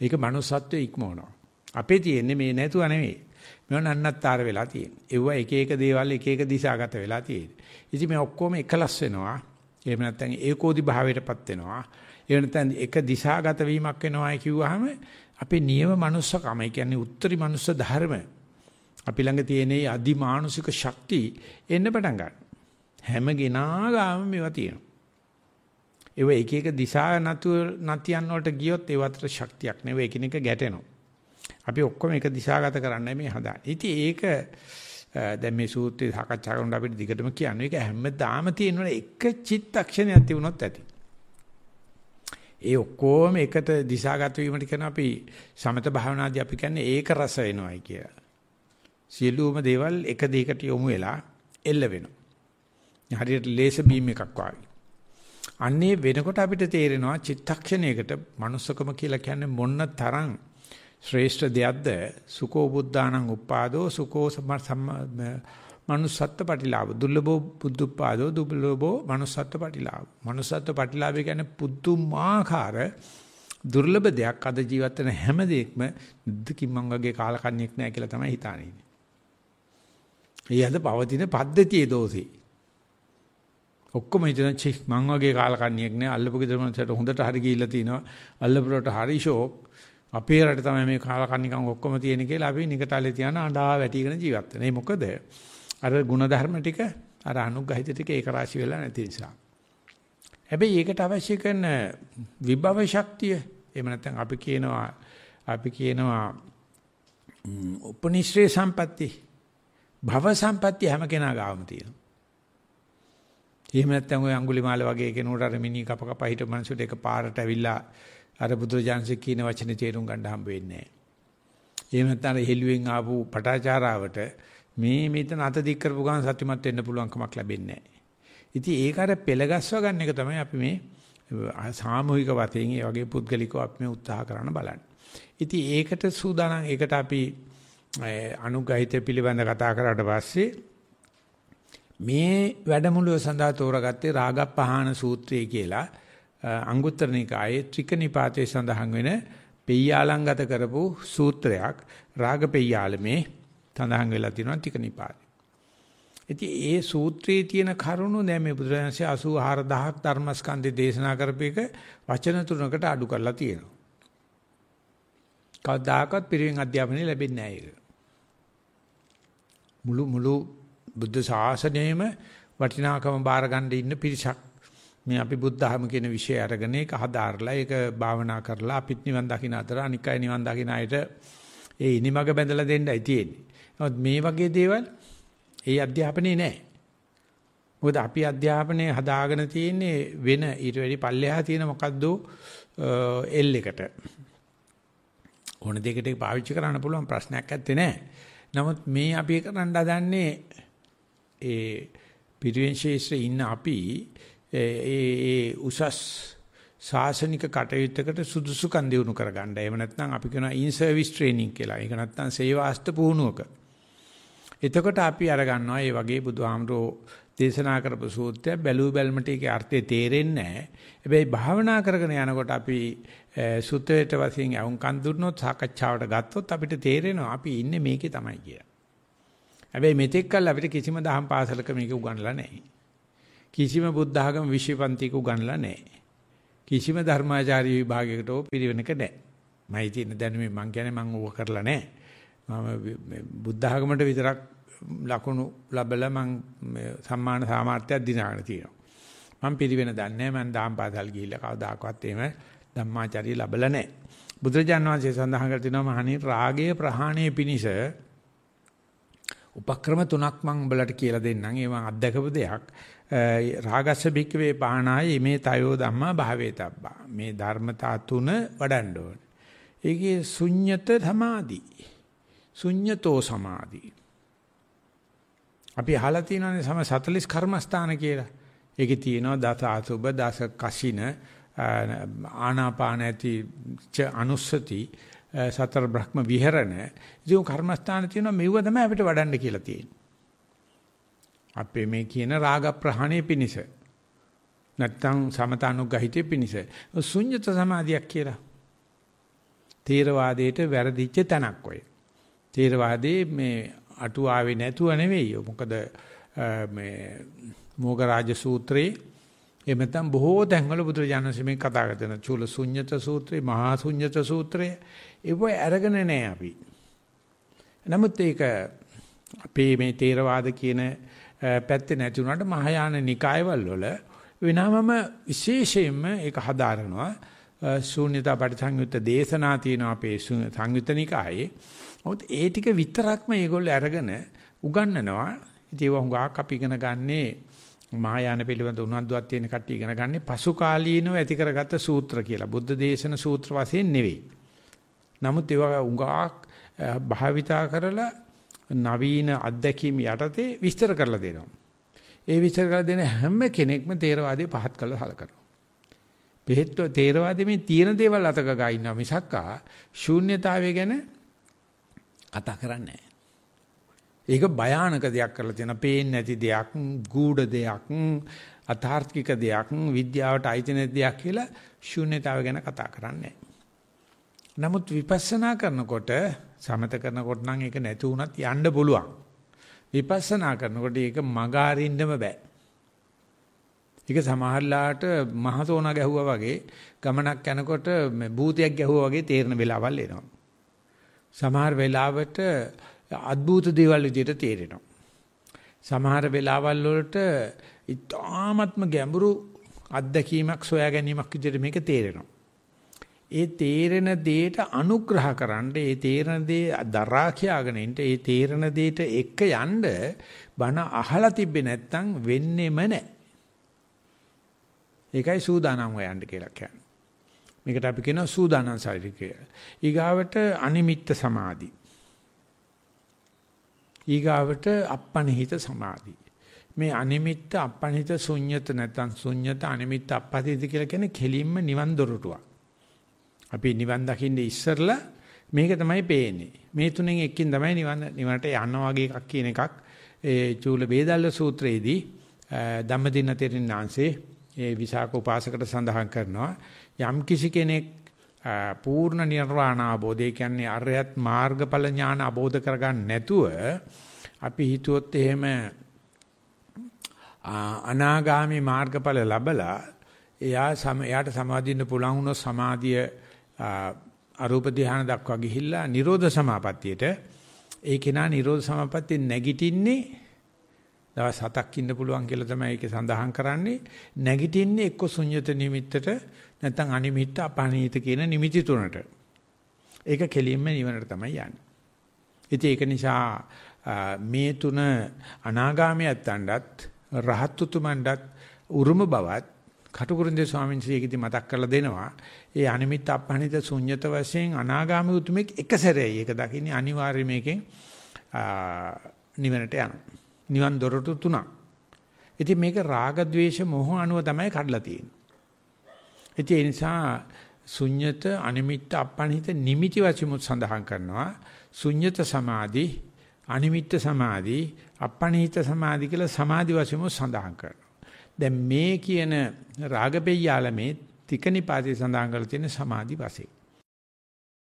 ඒක manussත්වයේ ඉක්මවනවා. අපේ තියෙන්නේ මේ නැතුව නෙවෙයි. මේව නන්නත්තර වෙලා තියෙන්නේ. ඒව එක එක දේවල් එක එක දිශාගත වෙලා තියෙන්නේ. ඉතින් මේ ඔක්කොම එකලස් වෙනවා. එහෙම නැත්නම් ඒකෝදි භාවයටපත් වෙනවා. එහෙම නැත්නම් එක දිශාගත වීමක් වෙනවායි කිව්වහම අපේ නියම manussකම, ඒ කියන්නේ උත්තරී manuss ධර්ම අපි ළඟ තියෙන අදිමානුෂික ශක්තිය එන්න පටන් ගන්නවා. හැම කෙනා ගාම මේවා තියෙනවා. ඒව එක එක දිශා නතු නතියන් වලට ගියොත් ඒ අතර ශක්තියක් නෙවෙයි එකිනෙක ගැටෙනවා. අපි ඔක්කොම එක දිශාගත කරන්නයි මේ හදාන්නේ. ඉතින් ඒක දැන් මේ සූත්‍රය සාකච්ඡා කරනකොට අපිට දිගටම කියන්නේ ඒක හැමදාම තියෙන එක චිත්තක්ෂණයක් තිබුණොත් ඇති. ඒ ඔක්කොම එකට දිශාගත වීමට කියන අපි සමත භාවනාදී අපි කියන්නේ ඒක රස වෙනවයි කියලා. සියලුම දේවල් එක දෙයකට යොමු වෙලා එල්ල වෙනවා. හරියට ලේසර් බීම් එකක් වගේ. අන්නේ වෙනකොට අපිට තේරෙනවා චිත්තක්ෂණයකට manussකම කියලා කියන්නේ මොන්න තරම් ශ්‍රේෂ්ඨ දෙයක්ද සුකෝ බුද්ධානං උපාදෝ සුකෝ manussත්ත්ව පටිලාභ දුර්ලභෝ බුද්ධුපාදෝ දුර්ලභෝ manussත්ත්ව පටිලාභ manussත්ත්ව පටිලාභය කියන්නේ පුදුමාකාර දුර්ලභ දෙයක් අද ජීවත් වෙන හැම දෙයක්ම දුකින් මං වගේ කාලකන්ණියෙක් නෑ කියලා තමයි හිතානේ. ඒ අද පවතින පද්ධතියේ දෝෂේ. ඔක්කොම හිතන චි මං වගේ කාලකන්ණියෙක් නෑ අල්ලපු ගෙදර මනසට හොඳට හරි ගිහිල්ලා තිනවා. අල්ලපුරට හරි ෂෝක්. අපේ රට තමයි මේ කාලකන්ණිකම් ඔක්කොම තියෙන කියලා අපි නිකටල්ලේ තියන අඬා වැටිගෙන ජීවත් වෙනවා. ඒ මොකද? අර ಗುಣධර්ම ටික අර අනුග්‍රහිත ටික ඒක රාශි වෙලා නැති නිසා. හැබැයි ඒකට අවශ්‍ය කරන විභව ශක්තිය එහෙම නැත්නම් අපි කියනවා අපි කියනවා උපනිශ්‍රේ සම්පatti භව සම්පatti හැම කෙනා ගාවම තියෙනවා. එහෙම නැත්නම් ඔය අඟුලිමාල වගේ කෙනෙකුට අර මිනි කප කප හිටපු මිනිසුට එක පාරට ඇවිල්ලා අර බුදුරජාන්සේ කියන වචනේ තේරුම් ගන්න හම්බ වෙන්නේ නැහැ. එහෙම නැත්නම් හෙළුවෙන් ආපු පටාචාරාවට මේ මෙතන අත දික් කරපු ගමන් සත්‍යමත් වෙන්න පුළුවන් කමක් ලැබෙන්නේ නැහැ. ඉතින් ඒක අර පෙළගස්ව ගන්න එක තමයි අපි මේ සාමූහික වශයෙන් ඒ වගේ පුද්ගලිකව අපි මේ උත්සාහ කරන්න බලන්නේ. ඉතින් ඒකට සූදානම් ඒකට අපි අනුගහිත පිළිබඳ කතා කරාට පස්සේ මේ වැඩමුළුව සඳහා තෝරාගත්තේ රාගප්පහාන සූත්‍රය කියලා අංගුත්තර නිකායේ ත්‍රික නිපාතයේ සඳහන් වෙන පෙය්‍යාලංගත කරපු සූත්‍රයක් රාග පෙය්‍යාලමේ සඳහන් වෙලා තියෙනවා ත්‍රික නිපාතේ. ඉතින් ඒ සූත්‍රයේ තියෙන කරුණු දැන් මේ බුදුරජාණන්සේ 84000ක් ධර්මස්කන්ධය දේශනා කරපේක වචන තුනකට අඩු කරලා තියෙනවා. කවදාකවත් පිරිවෙන් අධ්‍යාපනය ලැබෙන්නේ නැහැ ඒක. මුළු මුළු බුද්ධ ශාසනයෙම වටිනාකම බාර ගන්න ඉන්න පිරිසක් මේ අපි බුද්ධ ධර්ම කියන විෂය අරගෙන ඒක හදාarලා ඒක භාවනා කරලා අපිත් නිවන් දකින්න අතර අනික් අය නිවන් දකින්න අයට ඒ ඉනිමග බැඳලා දෙන්නයි තියෙන්නේ. නමුත් මේ වගේ දේවල් ඒ අධ්‍යාපනයේ නැහැ. මොකද අපි අධ්‍යාපනයේ හදාගෙන තියෙන්නේ වෙන ඊට වැඩි පල්ලෙහා තියෙන මොකද්ද එල් එකට. ඕන දෙයකට පාවිච්චි කරන්න පුළුවන් ප්‍රශ්නයක් නැත්තේ නෑ. නමුත් මේ අපි කරන්න හදන්නේ ඒ පිරිවෙන් ශේෂ්ත්‍රයේ ඉන්න අපි ඒ ඒ උසස් ශාසනික කටයුත්තකට සුදුසුකම් දිනු කරගන්න. එහෙම නැත්නම් අපි කියනවා ඉන් සර්විස් ට්‍රේනින් කියලා. ඒක නැත්නම් සේවාස්ත පුහුණුවක. එතකොට අපි අර ගන්නවා මේ වගේ බුදුහාමරෝ දේශනා කරපු සූත්‍රය බැලූ බැලමට ඒකේ අර්ථය තේරෙන්නේ නැහැ. හැබැයි භාවනා කරගෙන යනකොට අපි සුත්තේට වශයෙන් අවුන්කන් දුන්නොත් සාකච්ඡාවට ගත්තොත් අපිට තේරෙනවා අපි ඉන්නේ මේකේ තමයි කියලා. හැබැයි මෙතෙක් කල් අපිට කිසිම දහම් පාසලක මේක උගන්වලා නැහැ. කිසිම බුද්ධ ආගම විශ්වපන්තික උගන්වලා නැහැ. කිසිම ධර්මාචාර්ය විභාගයකට ඕ පිරිවෙනක නැහැ. මයි තියෙන දැනුමේ මං කියන්නේ මං ඕක කරලා නැහැ. මම බුද්ධ ආගමට විතරක් ලකුණු ලැබලා මං සම්මාන සාමාර්ථයක් දිනාගෙන තියෙනවා. මම පිළිවෙන දන්නේ මම දාම් පාසල් ගිහිල්ලා කවදාකවත් එහෙම ධම්මාචාරිය ලැබලා නැහැ. බුදුරජාණන් වහන්සේ සඳහන් කර තිනවා මහණී රාගයේ ප්‍රහාණය පිණිස උපක්‍රම තුනක් මම උඹලට කියලා දෙන්නම්. ඒවා අත්දකපු දෙයක්. රාගස්ස බික්කවේ පහනායි මේ තයෝ ධම්මා භාවේතබ්බා. මේ ධර්මතා තුන වඩන්න ඕනේ. ඒකේ ශුන්්‍යත සමාධි. ශුන්්‍යතෝ සමාධි. අපි අහලා තියෙනවානේ සම 40 කර්මස්ථාන කියලා. ඒකේ තියෙනවා දස අසුබ දස කසින ආනාපාන ඇති ච අනුස්සති සතර බ්‍රහ්ම විහරණ ඉතින් කර්මස්ථාන තියෙනවා මෙව තමයි අපිට වඩන්න කියලා තියෙන්නේ. අපේ මේ කියන රාග ප්‍රහාණය පිණිස නැත්තම් සමතානුග්‍රහිතය පිණිස ශුන්්‍යත සමාධියක් කියලා. තේරවාදයට වැරදිච්ච තැනක් ඔය. තේරවාදයේ මේ අටුවාවේ නැතුව නෙවෙයි. මොකද මේ මොගරාජ සූත්‍රයේ එහෙම නැත්නම් බොහෝ තැන්වල බුදුරජාණන් මේ කතා කරන චූල ශුන්්‍යත සූත්‍රය, මහා ශුන්්‍යත සූත්‍රය ඒව අරගෙන නැහැ අපි. නමුත් ඒක අපේ මේ තේරවාද කියන පැත්තේ නැති වුණාට මහායාන නිකායවල වල වෙනමම විශේෂයෙන්ම ඒක හදාරනවා ශූන්‍යතා පරිසංයුත්ත දේශනා තියෙනවා අපේ සංයුත්ත නිකායේ. මොකද ඒ ටික විතරක්ම මේගොල්ලෝ අරගෙන උගන්වනවා. ඉතින් ඒවා හුඟක් අපි ඉගෙන ගන්නේ මහායාන පිළිබඳ උනන්දුවක් තියෙන කට්ටිය ඉගෙන ගන්නේ පසු කාලීනව ඇති කරගත්ත සූත්‍ර කියලා. බුද්ධ දේශන සූත්‍ර වශයෙන් නෙවෙයි. නමුත් ඒවා උඟාක් භාවිතා කරලා නවීන අත්දැකීම් යටතේ විස්තර කරලා දෙනවා. ඒ විස්තර කරලා දෙන හැම කෙනෙක්ම තේරවාදයේ පහත් කළා හලකනවා. බෙහෙත් තේරවාදයේ මේ තියෙන දේවල් අතක ගා ඉන්නවා මිසක්කා ශූන්‍යතාවය ගැන කතා කරන්නේ ඒක භයානක දෙයක් කරලා තියෙනවා. පේන්නේ නැති දෙයක්, ගූඪ දෙයක්, අතාර්කික දෙයක්, විද්‍යාවට අයිති නැති දෙයක් කියලා ශූන්‍යතාවය ගැන කතා කරන්නේ නමුත් විපස්සනා කරනකොට සමත කරනකොට නම් ඒක නැති වුණත් යන්න පුළුවන්. විපස්සනා කරනකොට ඒක මග අරින්නම බෑ. ඒක සමහරලාට මහතෝනා ගැහුවා වගේ ගමනක් යනකොට භූතයක් ගැහුවා වගේ තේරෙන වෙලාවල් එනවා. සමහර වෙලාවට අద్భుත දේවල් විදිහට තේරෙනවා. සමහර වෙලාවල් වලට ඉතාමත්ම ගැඹුරු අත්දැකීමක් සොයා ගැනීමක් විදිහට මේක තේරෙනවා. ඒ තේරෙන දෙයට අනුග්‍රහ කරන්න ඒ තේරෙන දේ දරා කියාගෙන ඉන්න ඒ තේරෙන දෙයට එක යන්න බණ අහලා තිබ්බේ නැත්තම් වෙන්නේම නැහැ. ඒකයි සූදානම් හොයන්න කියලා කියන්නේ. මේකට අපි කියනවා සූදානම් ශරීරය කියලා. ඊගාවට අනිමිත්ත සමාධි. ඊගාවට අප්පනිහිත සමාධි. මේ අනිමිත්ත අප්පනිහිත ශුන්්‍යත නැත්නම් ශුන්්‍යත අනිමිත්ත අප්පදිත කියලා කියන්නේ කෙලින්ම නිවන් දොරටුවක්. අපි නිවන් දකින්න ඉස්සරලා මේක තමයි පේන්නේ. මේ තුනෙන් එකකින් තමයි නිවන් නිවනට යන්න වගේ එකක් කියන එකක් ඒ චූල වේදල්ල සූත්‍රයේදී ධම්මදින තෙරින්නාංශේ ඒ විසාක උපාසකට සඳහන් කරනවා යම් කිසි කෙනෙක් පූර්ණ නිර්වාණ අවබෝධය කියන්නේ අරයත් මාර්ගඵල ඥාන අවබෝධ කරගන්න නැතුව අපි හිතුවොත් එහෙම අනාගාමි මාර්ගඵල ලැබලා එයා එයාට සමාධින්න පුළුවන් වුණොත් සමාධිය අරූප ධානය දක්වා ගිහිල්ලා නිරෝධ සමාපත්තියට ඒ කෙනා නිරෝධ සමාපත්තිය නැගිටින්නේ දවස් 7ක් ඉන්න පුළුවන් කියලා තමයි ඒක සඳහන් කරන්නේ නැගිටින්නේ එක්ක ශුන්්‍යත නිමිත්තට නැත්නම් අනිමිත්ත අපහනීත කියන නිමිති තුනට ඒක කෙලින්ම නිවනට තමයි යන්නේ ඉතින් ඒක නිසා මේ තුන අනාගාමීයන්ටත් රහත් උතුමන්ටත් උරුම බවත් කටුකුරුන්දේ ස්වාමීන් වහන්සේගෙදි මතක් කරලා දෙනවා. ඒ අනිමිත් අපහනිත ශුන්්‍යත වශයෙන් අනාගාමී උතුමෙක් එක සැරේයි. ඒක දකින්නේ අනිවාර්ය මේකෙන් නිවනට යනවා. නිවන් දොරටු තුනක්. ඉතින් මේක රාග ద్వේෂ මොහ අනුව තමයි කඩලා තියෙන්නේ. ඉතින් ඒ නිසා ශුන්්‍යත අනිමිත් අපහනිත නිමිති වචමුත් සඳහන් කරනවා. ශුන්්‍යත සමාධි අනිමිත්ත සමාධි අපහනිත සමාධි කියලා සමාධි වශයෙන් සඳහන් කරනවා. දැන් මේ කියන රාගපෙය්‍යාලමේ තිකනිපාතේ සඳහන් කරලා තියෙන සමාධි වශයෙන්.